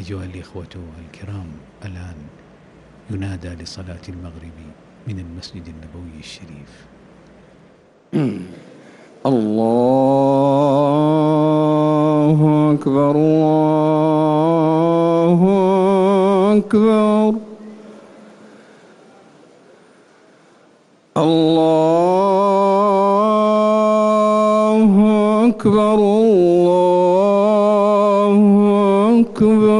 أيها الإخوة الكرام، الآن ينادى لصلاة المغرب من المسجد النبوي الشريف. الله أكبر الله أكبر. الله أكبر الله أكبر.